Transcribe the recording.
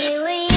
Here we